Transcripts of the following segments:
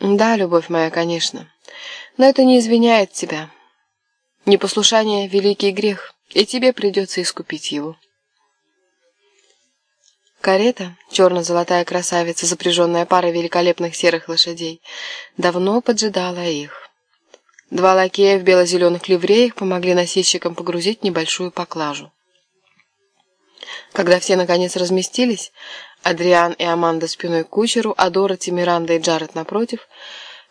Да, любовь моя, конечно. Но это не извиняет тебя. Непослушание — великий грех, и тебе придется искупить его. Карета, черно-золотая красавица, запряженная парой великолепных серых лошадей, давно поджидала их. Два лакея в бело-зеленых ливреях помогли носильщикам погрузить небольшую поклажу. Когда все наконец разместились, Адриан и Аманда спиной к кучеру, а Дороти, Миранда и Джаред напротив,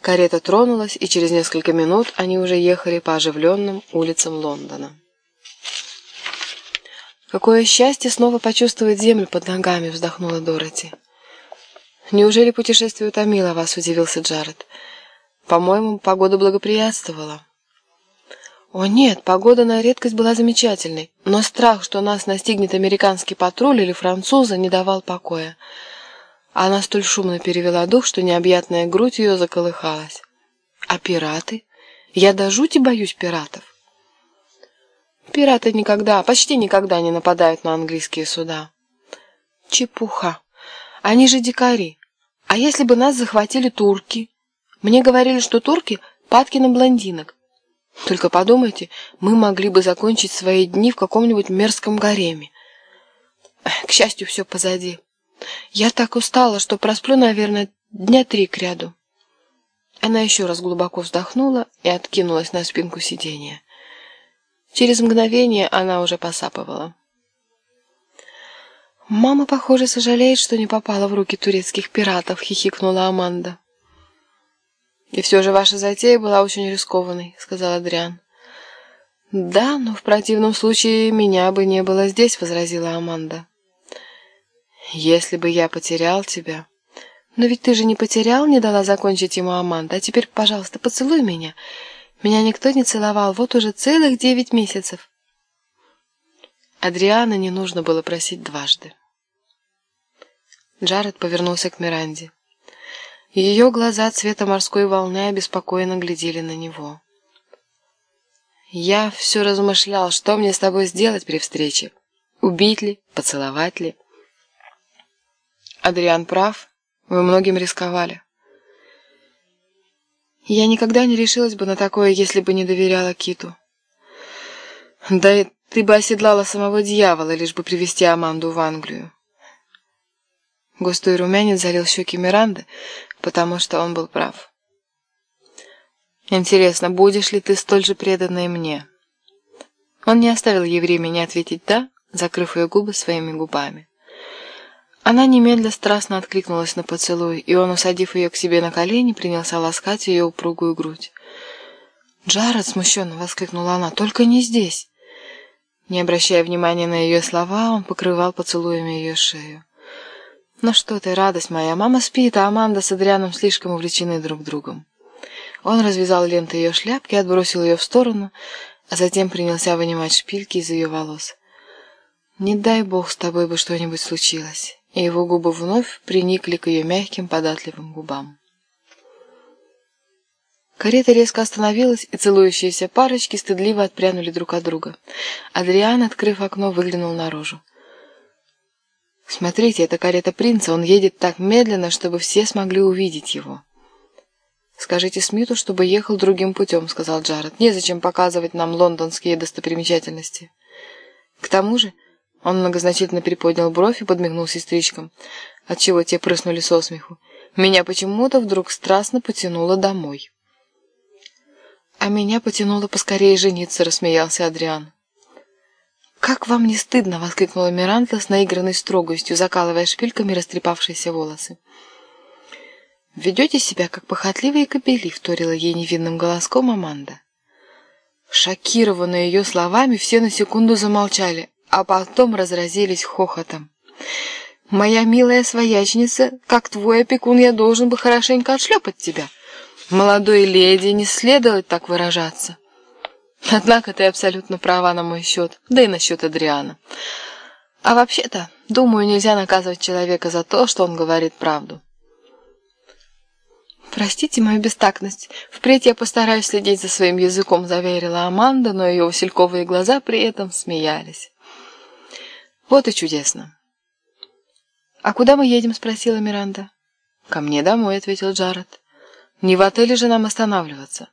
карета тронулась, и через несколько минут они уже ехали по оживленным улицам Лондона. «Какое счастье снова почувствовать землю под ногами!» — вздохнула Дороти. «Неужели путешествие утомило вас?» — удивился Джаред. «По-моему, погода благоприятствовала». «О нет, погода на редкость была замечательной, но страх, что нас настигнет американский патруль или француза, не давал покоя». Она столь шумно перевела дух, что необъятная грудь ее заколыхалась. «А пираты? Я до жути боюсь пиратов». Пираты никогда, почти никогда не нападают на английские суда. Чепуха. Они же дикари. А если бы нас захватили турки? Мне говорили, что турки падки на блондинок. Только подумайте, мы могли бы закончить свои дни в каком-нибудь мерзком гареме. К счастью, все позади. Я так устала, что просплю, наверное, дня три к ряду. Она еще раз глубоко вздохнула и откинулась на спинку сиденья. Через мгновение она уже посапывала. «Мама, похоже, сожалеет, что не попала в руки турецких пиратов», — хихикнула Аманда. «И все же ваша затея была очень рискованной», — сказал Адриан. «Да, но в противном случае меня бы не было здесь», — возразила Аманда. «Если бы я потерял тебя...» «Но ведь ты же не потерял, не дала закончить ему Аманда. А теперь, пожалуйста, поцелуй меня. Меня никто не целовал вот уже целых девять месяцев. Адриана не нужно было просить дважды. Джаред повернулся к Миранде. Ее глаза цвета морской волны обеспокоенно глядели на него. «Я все размышлял, что мне с тобой сделать при встрече. Убить ли? Поцеловать ли?» «Адриан прав. Вы многим рисковали». Я никогда не решилась бы на такое, если бы не доверяла Киту. Да и ты бы оседлала самого дьявола, лишь бы привести Аманду в Англию. Густой румянец залил щеки Миранды, потому что он был прав. «Интересно, будешь ли ты столь же преданной мне?» Он не оставил ей времени ответить «да», закрыв ее губы своими губами. Она немедля страстно откликнулась на поцелуй, и он, усадив ее к себе на колени, принялся ласкать ее упругую грудь. «Джаред!» — смущенно воскликнула она. «Только не здесь!» Не обращая внимания на ее слова, он покрывал поцелуями ее шею. «Ну что ты, радость моя, мама спит, а Аманда с Адрианом слишком увлечены друг другом». Он развязал ленты ее шляпки, отбросил ее в сторону, а затем принялся вынимать шпильки из ее волос. «Не дай бог с тобой бы что-нибудь случилось» и его губы вновь приникли к ее мягким податливым губам. Карета резко остановилась, и целующиеся парочки стыдливо отпрянули друг от друга. Адриан, открыв окно, выглянул наружу. «Смотрите, это карета принца, он едет так медленно, чтобы все смогли увидеть его». «Скажите Смиту, чтобы ехал другим путем», — сказал Джаред. «Незачем показывать нам лондонские достопримечательности». «К тому же...» Он многозначительно приподнял бровь и подмигнул сестричкам, отчего те прыснули со смеху. Меня почему-то вдруг страстно потянуло домой. «А меня потянуло поскорее жениться», — рассмеялся Адриан. «Как вам не стыдно!» — воскликнула Миранта с наигранной строгостью, закалывая шпильками растрепавшиеся волосы. «Ведете себя, как похотливые кобели», — вторила ей невинным голоском Аманда. Шокированные ее словами, все на секунду замолчали, а потом разразились хохотом. «Моя милая своячница, как твой опекун, я должен бы хорошенько отшлепать тебя. Молодой леди не следует так выражаться». Однако ты абсолютно права на мой счет, да и на счет Адриана. А вообще-то, думаю, нельзя наказывать человека за то, что он говорит правду. «Простите мою бестактность. Впредь я постараюсь следить за своим языком», — заверила Аманда, но ее васильковые глаза при этом смеялись. Вот и чудесно. «А куда мы едем?» — спросила Миранда. «Ко мне домой», — ответил Джаред. Не в отеле же нам останавливаться.